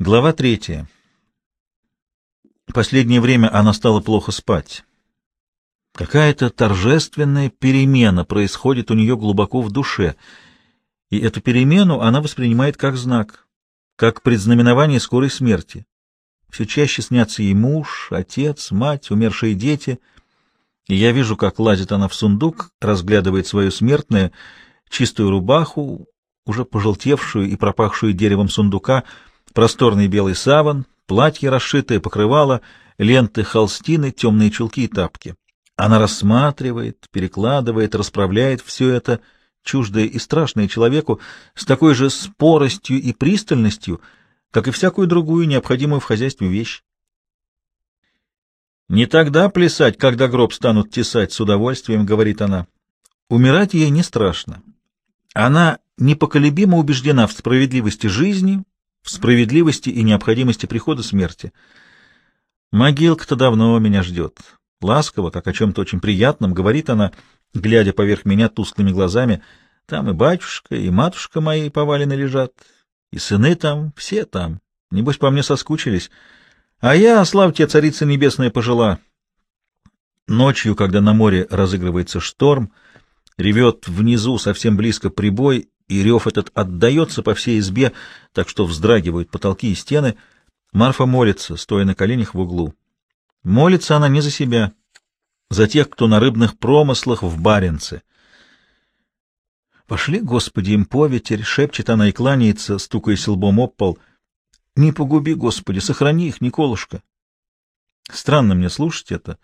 Глава третья. Последнее время она стала плохо спать. Какая-то торжественная перемена происходит у нее глубоко в душе, и эту перемену она воспринимает как знак, как предзнаменование скорой смерти. Все чаще снятся ей муж, отец, мать, умершие дети, и я вижу, как лазит она в сундук, разглядывает свою смертное, чистую рубаху, уже пожелтевшую и пропахшую деревом сундука — просторный белый саван, платье расшитое, покрывало, ленты холстины, темные чулки и тапки. Она рассматривает, перекладывает, расправляет все это, чуждое и страшное человеку, с такой же споростью и пристальностью, как и всякую другую необходимую в хозяйстве вещь. «Не тогда плясать, когда гроб станут тесать с удовольствием», — говорит она. Умирать ей не страшно. Она непоколебимо убеждена в справедливости жизни, в справедливости и необходимости прихода смерти. Могилка-то давно меня ждет. Ласково, как о чем-то очень приятном, говорит она, глядя поверх меня тусклыми глазами. Там и батюшка, и матушка мои повалены лежат, и сыны там, все там. Небось, по мне соскучились. А я, славьте, царица небесная, пожила. Ночью, когда на море разыгрывается шторм, ревет внизу совсем близко прибой, и рев этот отдается по всей избе, так что вздрагивают потолки и стены. Марфа молится, стоя на коленях в углу. Молится она не за себя, за тех, кто на рыбных промыслах в Баренце. «Пошли, Господи, им поветерь!» — шепчет она и кланяется, стукаясь лбом об пол. «Не погуби, Господи, сохрани их, Николушка!» Странно мне слушать это,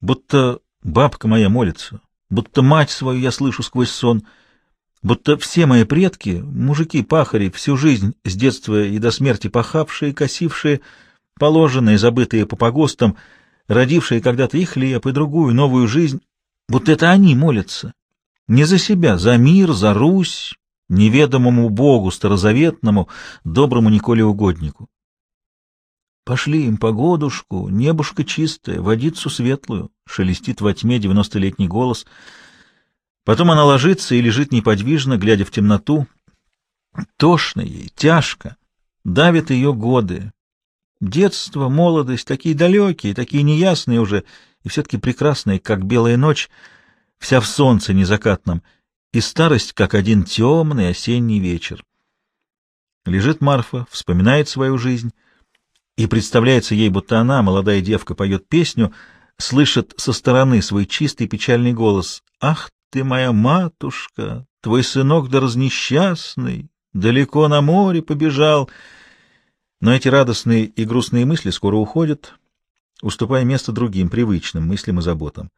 будто бабка моя молится, будто мать свою я слышу сквозь сон — будто все мои предки, мужики-пахари, всю жизнь с детства и до смерти пахавшие, косившие, положенные, забытые по погостам, родившие когда-то и хлеб, и другую новую жизнь, будто это они молятся. Не за себя, за мир, за Русь, неведомому Богу старозаветному, доброму Николе Угоднику. Пошли им погодушку, небушка чистое, водицу светлую, шелестит во тьме девяностолетний голос — Потом она ложится и лежит неподвижно, глядя в темноту. Тошно ей, тяжко, давят ее годы. Детство, молодость, такие далекие, такие неясные уже, и все-таки прекрасные, как белая ночь, вся в солнце незакатном, и старость, как один темный осенний вечер. Лежит Марфа, вспоминает свою жизнь, и представляется ей, будто она, молодая девка, поет песню, слышит со стороны свой чистый печальный голос. «Ах ты моя матушка, твой сынок да разнесчастный, далеко на море побежал. Но эти радостные и грустные мысли скоро уходят, уступая место другим, привычным мыслям и заботам.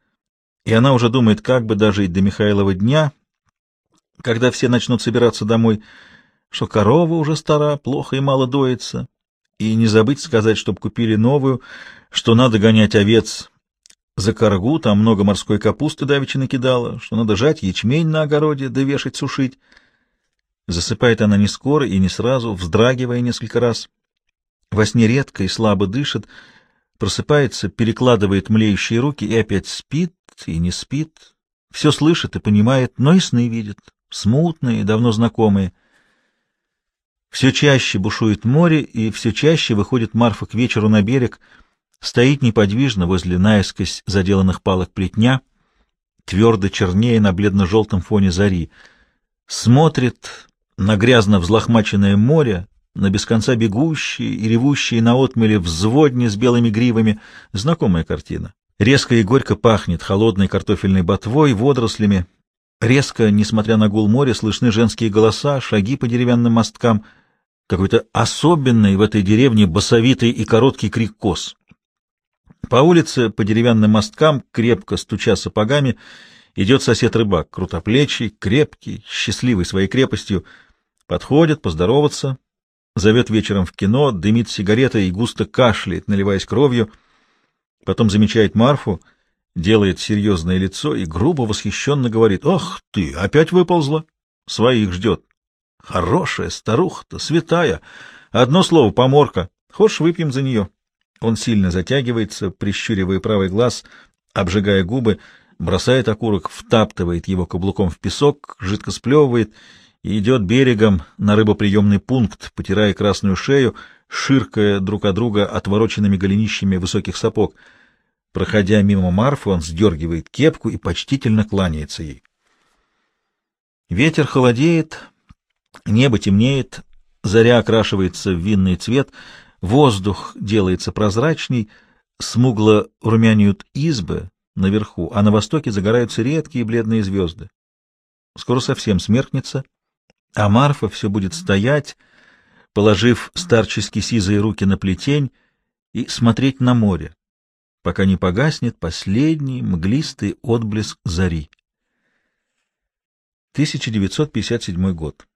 И она уже думает, как бы дожить до Михайлова дня, когда все начнут собираться домой, что корова уже стара, плохо и мало доится, и не забыть сказать, чтоб купили новую, что надо гонять овец за коргу там много морской капусты давеча накидала, что надо жать ячмень на огороде, да вешать сушить. Засыпает она не скоро и не сразу, вздрагивая несколько раз. Во сне редко и слабо дышит, просыпается, перекладывает млеющие руки и опять спит и не спит. Все слышит и понимает, но и сны видит, смутные, давно знакомые. Все чаще бушует море, и все чаще выходит Марфа к вечеру на берег — Стоит неподвижно возле наискось заделанных палок плетня, твердо чернее на бледно-желтом фоне зари. Смотрит на грязно взлохмаченное море, на без конца бегущие и ревущие на отмеле взводни с белыми гривами. Знакомая картина. Резко и горько пахнет холодной картофельной ботвой, водорослями. Резко, несмотря на гул моря, слышны женские голоса, шаги по деревянным мосткам. Какой-то особенный в этой деревне басовитый и короткий крик коз. По улице, по деревянным мосткам, крепко стуча сапогами, идет сосед-рыбак, крутоплечий, крепкий, счастливый своей крепостью. Подходит, поздороваться, зовет вечером в кино, дымит сигаретой и густо кашляет, наливаясь кровью. Потом замечает Марфу, делает серьезное лицо и грубо восхищенно говорит, «Ах ты, опять выползла! Своих ждет! Хорошая старуха-то, святая! Одно слово, поморка! Хочешь, выпьем за нее?» Он сильно затягивается, прищуривая правый глаз, обжигая губы, бросает окурок, втаптывает его каблуком в песок, жидко сплевывает и идет берегом на рыбоприемный пункт, потирая красную шею, ширкая друг от друга отвороченными голенищами высоких сапог. Проходя мимо Марфы, он сдергивает кепку и почтительно кланяется ей. Ветер холодеет, небо темнеет, заря окрашивается в винный цвет, воздух делается прозрачней, смугло румянеют избы наверху, а на востоке загораются редкие бледные звезды. Скоро совсем смеркнется, а Марфа все будет стоять, положив старчески сизые руки на плетень и смотреть на море, пока не погаснет последний мглистый отблеск зари. 1957 год.